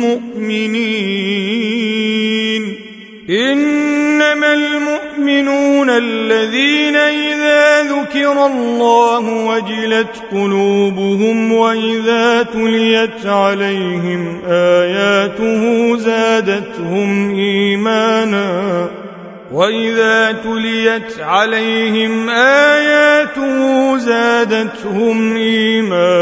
مؤمنين. إنما المؤمنون الذين إذا ذكر الله وجلت قلوبهم وإذا تليت عليهم آياته زادتهم إيمانا وإذا تليت عليهم آياته زادتهم إيمانا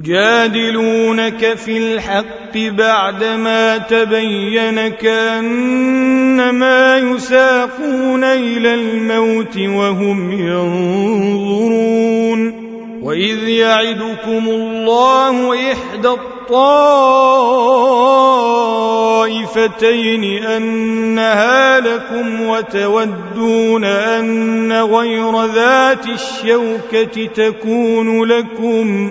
يجادلونك في الحق بعدما تبين كأنما يساقون إلى الموت وهم ينظرون وإذ يعدكم الله إحدى الطائفتين أنها لكم وتودون أن غير ذات الشوكة تكون لكم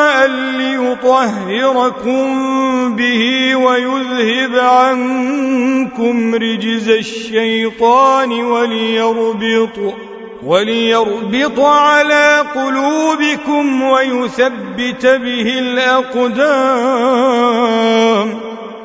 ليطهركم به ويذهب عنكم رجز الشيطان وليربط وليربط على قلوبكم ويثبت به الأقدام.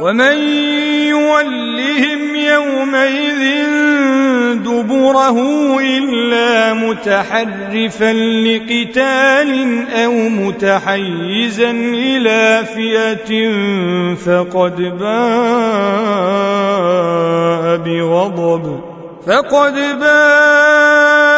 ومن يولهم يومئذ دبره إلا متحرفا لقتال أو متحيزا إلى فئة فقد باء بغضب فقد باء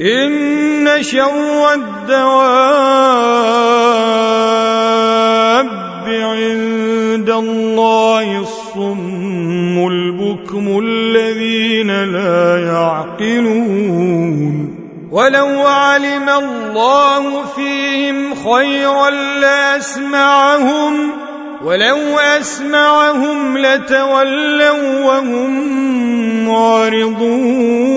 إن شر الدواب عند الله الصم البكم الذين لا يعقلون. ولو علم الله فيهم خيرا لأسمعهم ولو أسمعهم لتولوا وهم معرضون.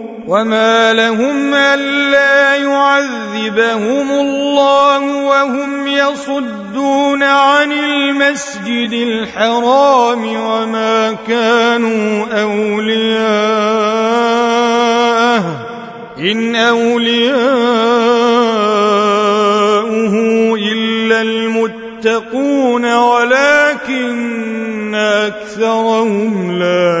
وما لهم ألا يعذبهم الله وهم يصدون عن المسجد الحرام وما كانوا أولياءه إن أولياؤه إلا المتقون ولكن أكثرهم لا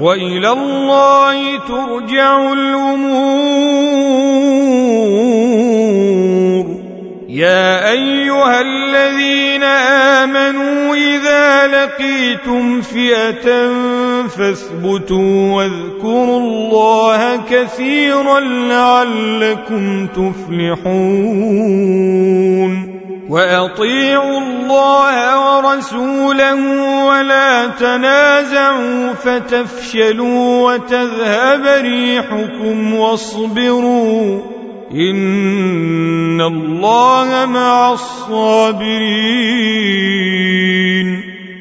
وإلى الله ترجع الأمور. يا أيها الذين آمنوا إذا لقيتم فئة فاثبتوا واذكروا الله كثيرا لعلكم تفلحون. وأطيعوا الله ورسوله ولا تنازعوا فتفشلوا وتذهب ريحكم واصبروا إن الله مع الصابرين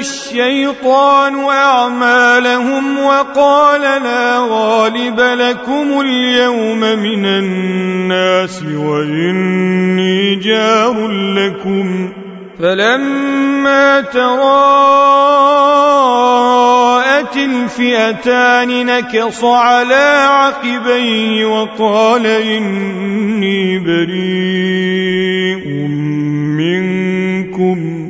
الشيطان أعمالهم وقال لا غالب لكم اليوم من الناس وإني جار لكم فلما تراءت الفئتان نكص على عقبيه وقال إني بريء منكم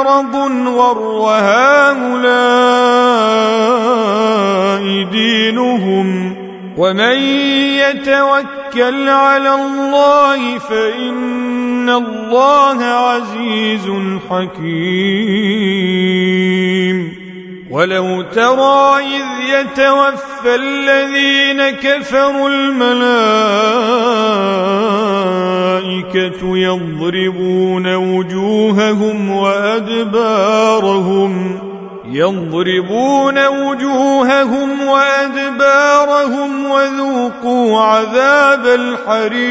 مرض غر هؤلاء دينهم ومن يتوكل على الله فإن الله عزيز حكيم. ولو ترى إذ يتوفى الذين كفروا الملائكة يضربون وجوههم وأدبارهم يضربون وجوههم وأدبارهم وذوقوا عذاب الحريق.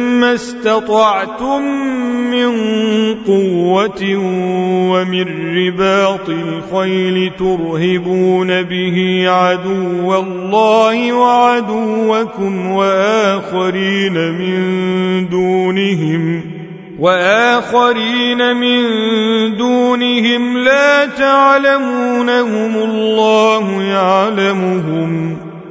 ما استطعتم من قوة ومن رباط الخيل ترهبون به عدو الله وعدوكم وآخرين من دونهم وآخرين من دونهم لا تعلمونهم الله يعلمهم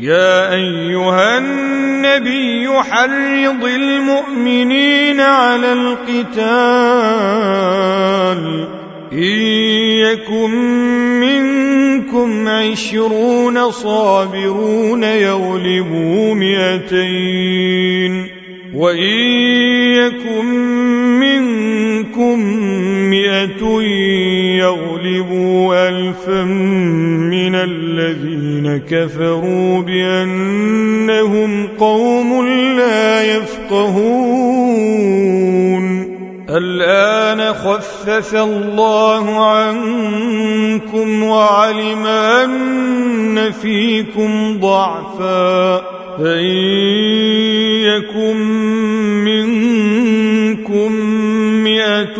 يا أيها النبي حرض المؤمنين على القتال إن يكن منكم عشرون صابرون يغلبوا مئتين وإن يكن منكم مئة يغلبوا ألفا من كفروا بأنهم قوم لا يفقهون. الآن خفف الله عنكم وعلم أن فيكم ضعفا. فإن يكن منكم مئة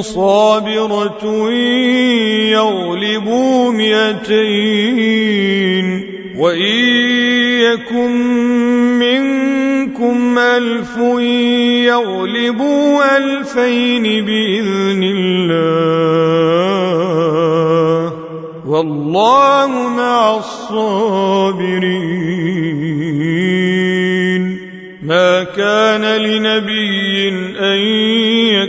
صابرة يغلبوا مئتين. وإن يكن منكم ألف يغلبوا ألفين بإذن الله. والله مع الصابرين. ما كان لنبي أن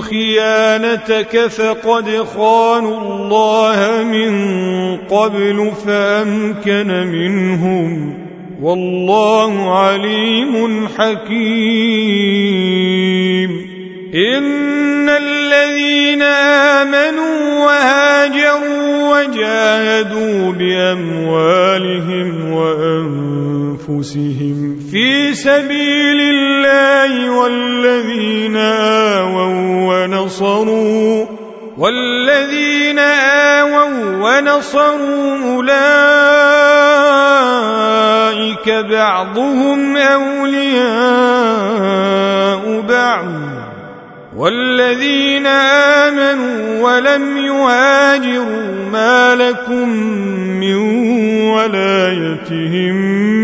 خيانتك فقد خانوا الله من قبل فأمكن منهم والله عليم حكيم. إن الذين آمنوا وهاجروا وجاهدوا بأموالهم وأنفسهم في سبيل الله والذين آووا ونصروا والذين آووا ونصروا أولئك بعضهم أولياء بعض. والذين آمنوا ولم يهاجروا ما لكم من ولايتهم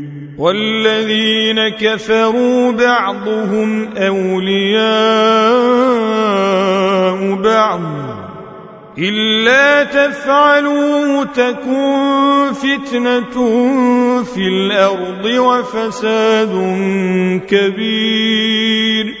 والذين كفروا بعضهم أولياء بعض. إلا تفعلوا تكن فتنة في الأرض وفساد كبير.